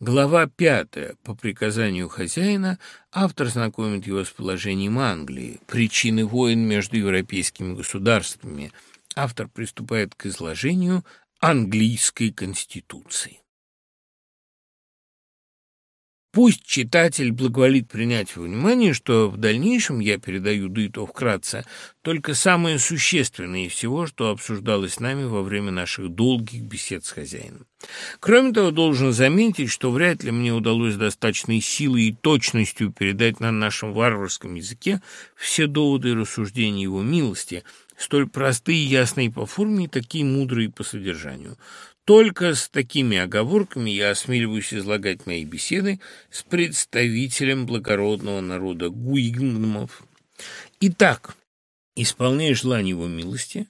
Глава пятая. По приказанию хозяина автор знакомит его с положением Англии, причины войн между европейскими государствами. Автор приступает к изложению английской конституции. Пусть читатель благоволит принять во внимание, что в дальнейшем я передаю, да и то вкратце, только самое существенное из всего, что обсуждалось нами во время наших долгих бесед с хозяином. Кроме того, должен заметить, что вряд ли мне удалось достаточной силой и точностью передать на нашем варварском языке все доводы и рассуждения его милости, столь простые и ясные по форме и такие мудрые по содержанию. Только с такими оговорками я осмеливаюсь излагать мои беседы с представителем благородного народа Гуигномов. Итак, исполняя желание его милости,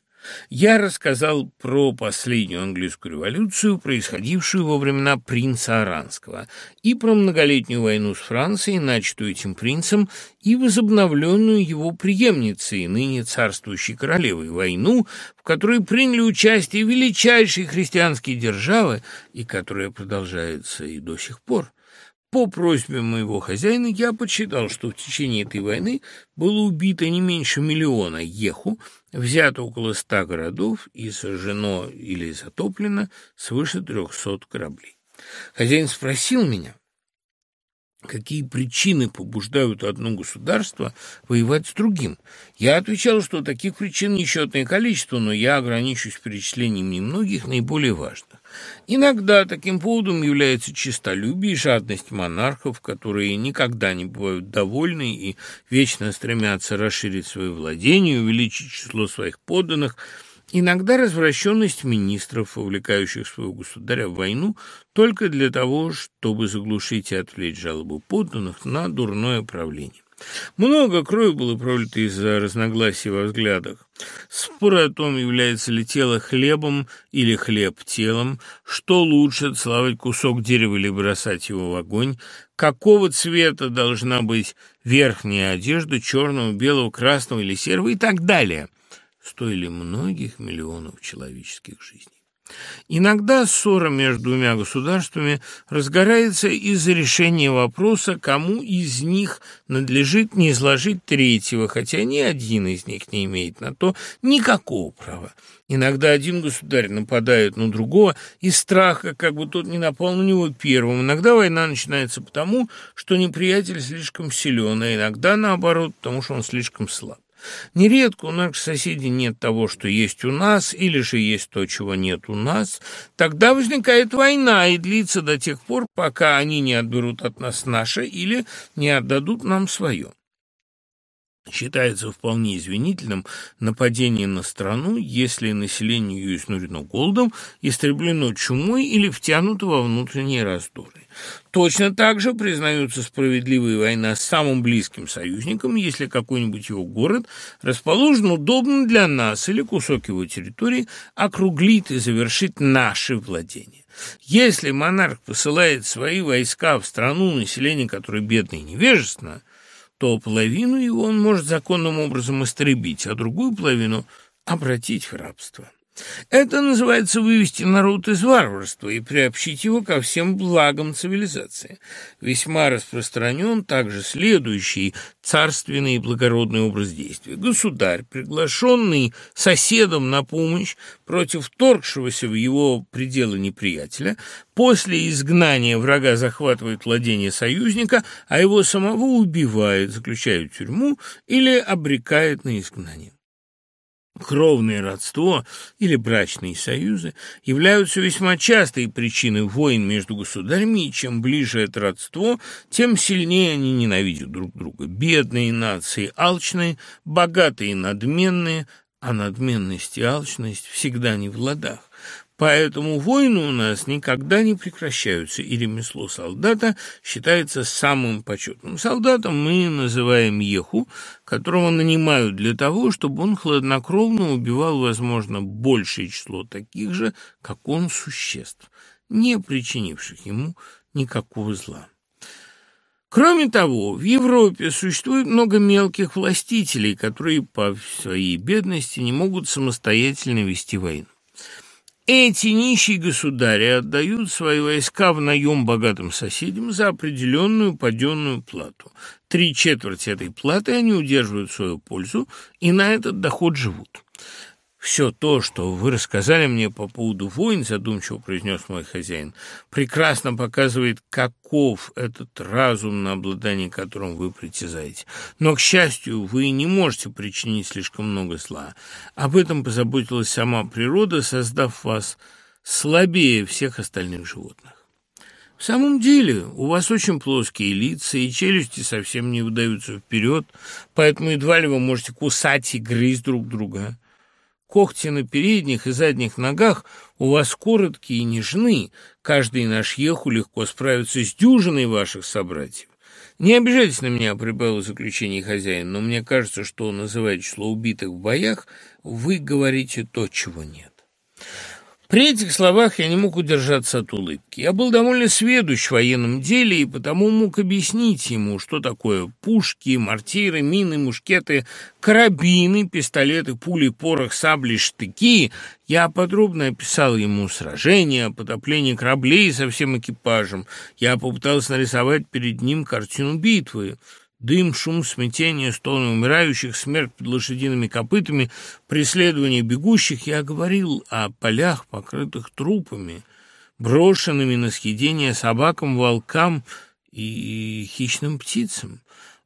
я рассказал про последнюю английскую революцию, происходившую во времена принца Аранского, и про многолетнюю войну с Францией, начатую этим принцем, и возобновленную его преемницей, ныне царствующей королевой, войну, в которой приняли участие величайшие христианские державы и которая продолжается и до сих пор. По просьбе моего хозяина я подсчитал, что в течение этой войны было убито не меньше миллиона еху, взято около ста городов и сожжено или затоплено свыше трехсот кораблей. Хозяин спросил меня, какие причины побуждают одно государство воевать с другим. Я отвечал, что таких причин несчетное количество, но я ограничусь перечислением немногих наиболее важных. Иногда таким поводом является честолюбие и жадность монархов, которые никогда не бывают довольны и вечно стремятся расширить свои владения, увеличить число своих подданных – Иногда развращенность министров, увлекающих своего государя в войну, только для того, чтобы заглушить и отвлечь жалобу подданных на дурное правление. Много крови было пролито из-за разногласий во взглядах. Споры о том, является ли тело хлебом или хлеб телом, что лучше, целовать кусок дерева или бросать его в огонь, какого цвета должна быть верхняя одежда, черного, белого, красного или серого и так далее – стоили многих миллионов человеческих жизней. Иногда ссора между двумя государствами разгорается из-за решения вопроса, кому из них надлежит не изложить третьего, хотя ни один из них не имеет на то никакого права. Иногда один государь нападает на другого из страха, как бы тот не напал на него первым. Иногда война начинается потому, что неприятель слишком силен, а иногда, наоборот, потому что он слишком слаб. Нередко у наших соседей нет того, что есть у нас, или же есть то, чего нет у нас. Тогда возникает война и длится до тех пор, пока они не отберут от нас наше или не отдадут нам свое. Считается вполне извинительным нападение на страну, если население ее изнурено голодом, истреблено чумой или втянуто во внутренние раздоры. Точно так же признается справедливая война с самым близким союзником, если какой-нибудь его город расположен удобно для нас или кусок его территории округлит и завершит наши владения. Если монарх посылает свои войска в страну, население которой бедно и невежественно – то половину его он может законным образом истребить, а другую половину обратить в рабство. Это называется вывести народ из варварства и приобщить его ко всем благам цивилизации. Весьма распространен также следующий царственный и благородный образ действия. Государь, приглашенный соседом на помощь против торгшегося в его пределы неприятеля, после изгнания врага захватывает владение союзника, а его самого убивает, заключает в тюрьму или обрекает на изгнание. Кровное родство или брачные союзы являются весьма частой причиной войн между государями, и чем ближе это родство, тем сильнее они ненавидят друг друга. Бедные нации алчные, богатые надменные, а надменность и алчность всегда не в ладах. Поэтому войны у нас никогда не прекращаются, и ремесло солдата считается самым почетным. Солдатом мы называем еху, которого нанимают для того, чтобы он хладнокровно убивал, возможно, большее число таких же, как он, существ, не причинивших ему никакого зла. Кроме того, в Европе существует много мелких властителей, которые по своей бедности не могут самостоятельно вести войну. Эти нищие государи отдают свои войска в наем богатым соседям за определенную паденную плату. Три четверти этой платы они удерживают в свою пользу и на этот доход живут. «Все то, что вы рассказали мне по поводу войн», — задумчиво произнес мой хозяин, «прекрасно показывает, каков этот разум, на обладание которым вы притязаете. Но, к счастью, вы не можете причинить слишком много зла. Об этом позаботилась сама природа, создав вас слабее всех остальных животных. В самом деле, у вас очень плоские лица, и челюсти совсем не выдаются вперед, поэтому едва ли вы можете кусать и грызть друг друга». Когти на передних и задних ногах у вас короткие и нежны. Каждый наш еху легко справится с дюжиной ваших собратьев. Не обижайтесь на меня, прибавил заключение хозяин, но мне кажется, что, называя число убитых в боях, вы говорите то, чего нет. При этих словах я не мог удержаться от улыбки. Я был довольно сведущ в военном деле и потому мог объяснить ему, что такое пушки, мортиры, мины, мушкеты, карабины, пистолеты, пули, порох, сабли, штыки. Я подробно описал ему сражения, потопление кораблей со всем экипажем. Я попытался нарисовать перед ним картину битвы. Дым, шум, смятение, стоны умирающих, смерть под лошадиными копытами, преследование бегущих. Я говорил о полях, покрытых трупами, брошенными на съедение собакам, волкам и хищным птицам,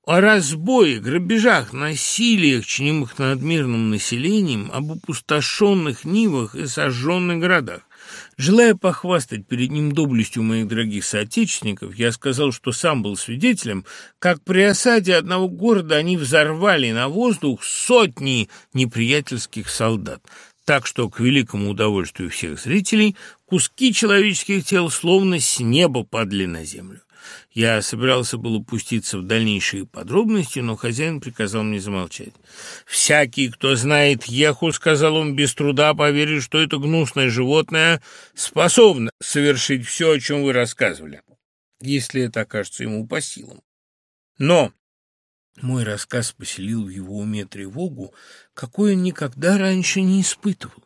о разбое, грабежах, насилиях, чинимых над мирным населением, об опустошенных нивах и сожженных городах. Желая похвастать перед ним доблестью моих дорогих соотечественников, я сказал, что сам был свидетелем, как при осаде одного города они взорвали на воздух сотни неприятельских солдат, так что, к великому удовольствию всех зрителей, куски человеческих тел словно с неба падали на землю. Я собирался было пуститься в дальнейшие подробности, но хозяин приказал мне замолчать. «Всякий, кто знает Еху, — сказал он, — без труда поверит, что это гнусное животное способно совершить все, о чем вы рассказывали, если это окажется ему по силам. Но мой рассказ поселил в его уме тревогу, какой он никогда раньше не испытывал.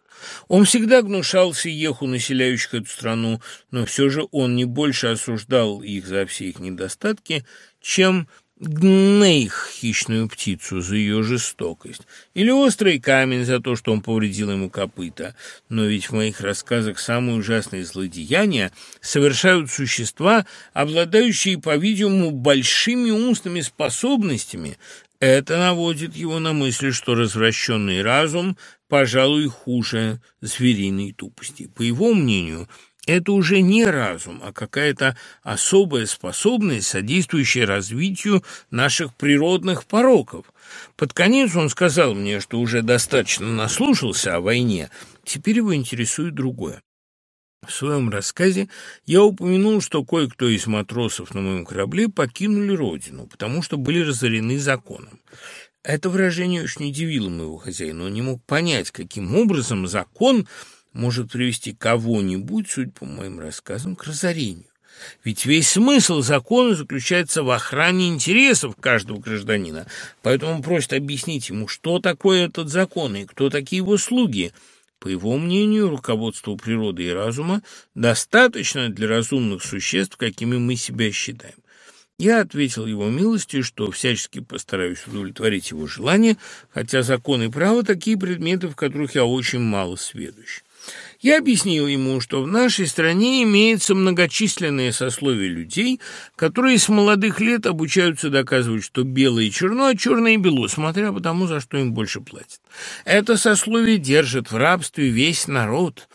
Он всегда гнушался еху населяющих эту страну, но все же он не больше осуждал их за все их недостатки, чем Гнейх, хищную птицу, за ее жестокость, или острый камень за то, что он повредил ему копыта. Но ведь в моих рассказах самые ужасные злодеяния совершают существа, обладающие, по-видимому, большими умственными способностями. Это наводит его на мысль, что развращенный разум пожалуй, хуже звериной тупости. По его мнению, это уже не разум, а какая-то особая способность, содействующая развитию наших природных пороков. Под конец он сказал мне, что уже достаточно наслушался о войне, теперь его интересует другое. В своем рассказе я упомянул, что кое-кто из матросов на моем корабле покинули родину, потому что были разорены законом. Это выражение очень удивило моего хозяина. Он не мог понять, каким образом закон может привести кого-нибудь, судя по моим рассказам, к разорению. Ведь весь смысл закона заключается в охране интересов каждого гражданина. Поэтому он просит объяснить ему, что такое этот закон и кто такие его слуги. По его мнению, руководство природы и разума достаточно для разумных существ, какими мы себя считаем. Я ответил его милостью, что всячески постараюсь удовлетворить его желание, хотя закон и право такие предметы, в которых я очень мало сведущ. Я объяснил ему, что в нашей стране имеется многочисленное сословие людей, которые с молодых лет обучаются доказывать, что белое черно, а черное бело, смотря по тому, за что им больше платят. Это сословие держит в рабстве весь народ.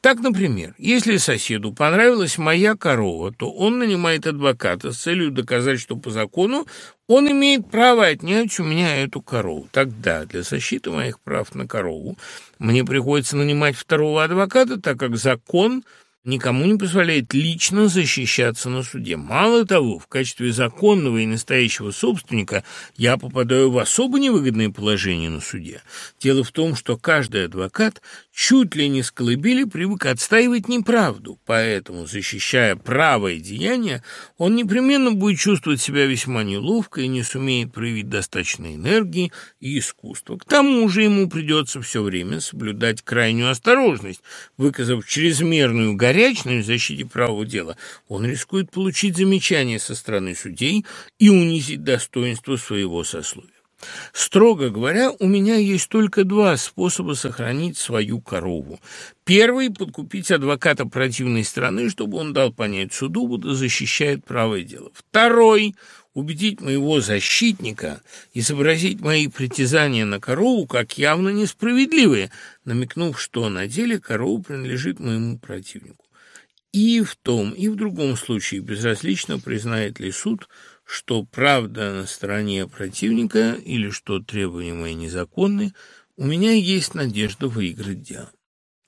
Так, например, если соседу понравилась моя корова, то он нанимает адвоката с целью доказать, что по закону он имеет право отнять у меня эту корову. Тогда для защиты моих прав на корову мне приходится нанимать второго адвоката, так как закон никому не позволяет лично защищаться на суде. Мало того, в качестве законного и настоящего собственника я попадаю в особо невыгодное положение на суде. Дело в том, что каждый адвокат чуть ли не с колыбели привык отстаивать неправду, поэтому, защищая правое деяние, он непременно будет чувствовать себя весьма неловко и не сумеет проявить достаточной энергии и искусства. К тому же ему придется все время соблюдать крайнюю осторожность, выказав чрезмерную горячность в защите правого дела. Он рискует получить замечание со стороны судей и унизить достоинство своего сословия. Строго говоря, у меня есть только два способа сохранить свою корову. Первый – подкупить адвоката противной стороны, чтобы он дал понять суду, будто защищает правое дело. Второй – убедить моего защитника, изобразить мои притязания на корову как явно несправедливые, намекнув, что на деле корова принадлежит моему противнику. И в том, и в другом случае безразлично признает ли суд – что правда на стороне противника или что требования мои незаконны, у меня есть надежда выиграть дело.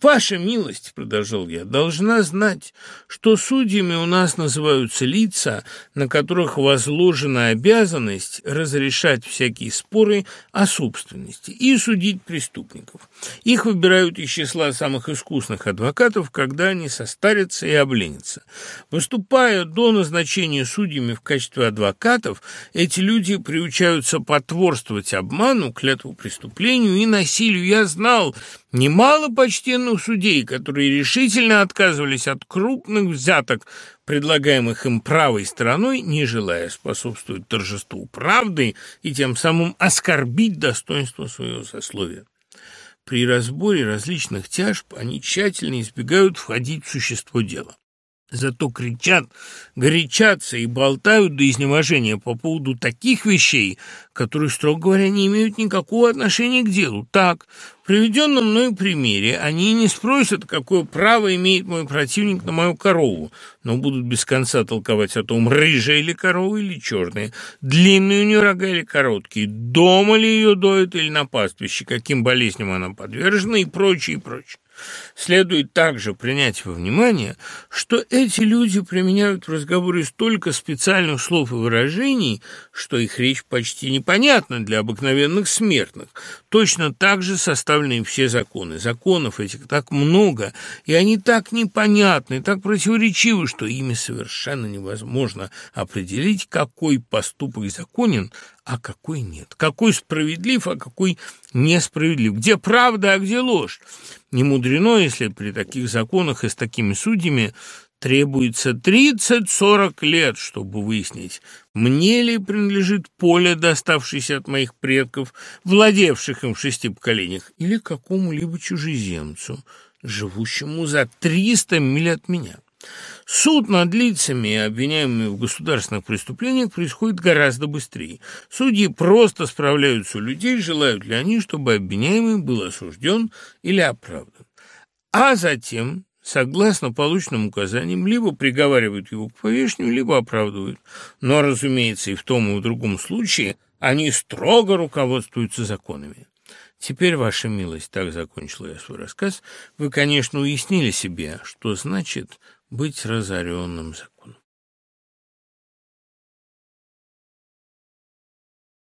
«Ваша милость, — продолжал я, — должна знать, что судьями у нас называются лица, на которых возложена обязанность разрешать всякие споры о собственности и судить преступников. Их выбирают из числа самых искусных адвокатов, когда они состарятся и обленятся. Выступая до назначения судьями в качестве адвокатов, эти люди приучаются потворствовать обману, клятву преступлению и насилию. Я знал немало почтенных судей, которые решительно отказывались от крупных взяток, предлагаемых им правой стороной, не желая способствовать торжеству правды и тем самым оскорбить достоинство своего сословия. При разборе различных тяжб они тщательно избегают входить в существо дела. Зато кричат, горячатся и болтают до изнеможения по поводу таких вещей, которые, строго говоря, не имеют никакого отношения к делу. Так, в приведенном мной примере они не спросят, какое право имеет мой противник на мою корову, но будут без конца толковать о том, рыжая ли корова или черная, длинные у нее рога или короткие, дома ли ее доят или на пастбище, каким болезням она подвержена и прочее, и прочее. Следует также принять во внимание, что эти люди применяют в разговоре столько специальных слов и выражений, что их речь почти непонятна для обыкновенных смертных. Точно так же составлены все законы. Законов этих так много, и они так непонятны, так противоречивы, что ими совершенно невозможно определить, какой поступок законен, а какой нет, какой справедлив, а какой несправедлив, где правда, а где ложь. Не мудрено, если при таких законах и с такими судьями требуется 30-40 лет, чтобы выяснить, мне ли принадлежит поле, доставшееся от моих предков, владевших им в шести поколениях, или какому-либо чужеземцу, живущему за 300 миль от меня. Суд над лицами, обвиняемыми в государственных преступлениях, происходит гораздо быстрее. Судьи просто справляются у людей, желают ли они, чтобы обвиняемый был осужден или оправдан. А затем, согласно полученным указаниям, либо приговаривают его к повешению, либо оправдывают. Но, разумеется, и в том, и в другом случае они строго руководствуются законами. Теперь, ваша милость, так закончила я свой рассказ, вы, конечно, уяснили себе, что значит быть разоренным законом.